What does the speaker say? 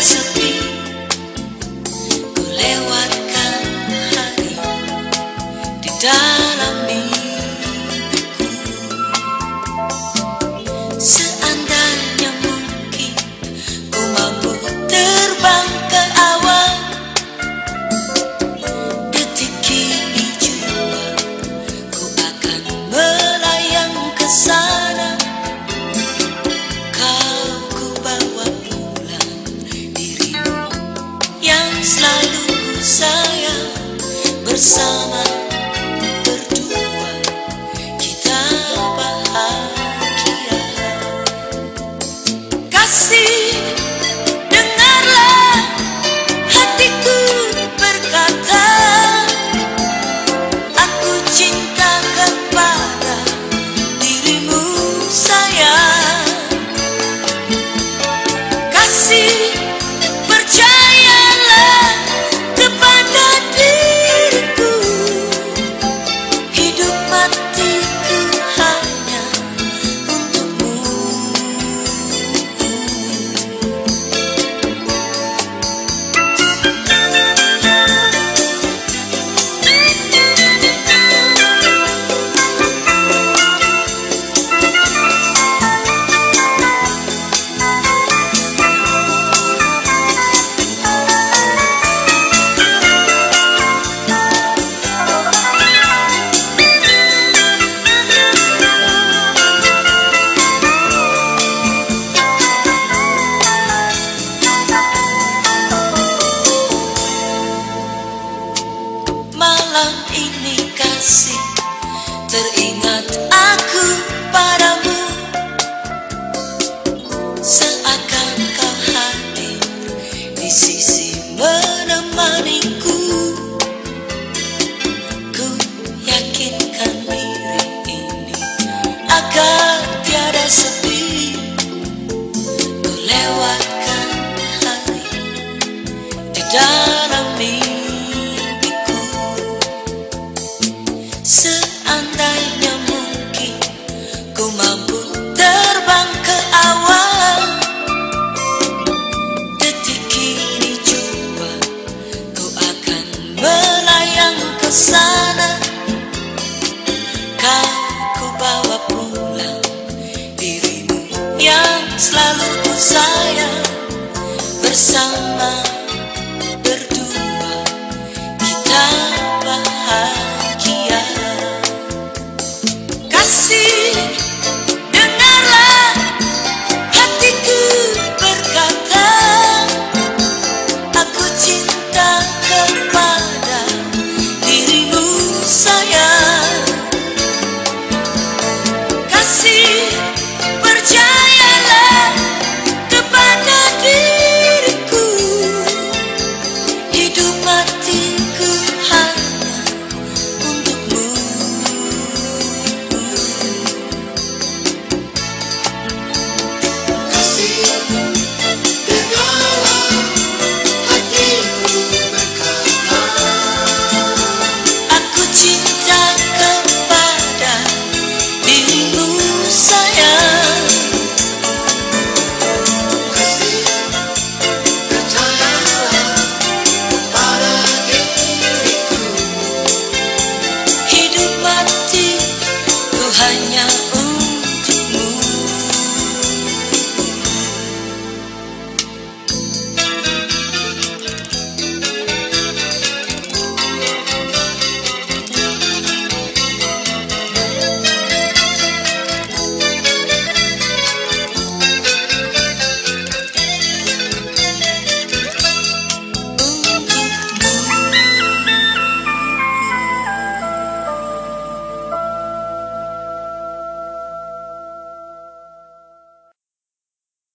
recipe. malam ini kasih. Teringat aku padamu. Seakan kau hadir Di sisi menemaniku. Ku yakinkan diri ini Akan selalu ku sayang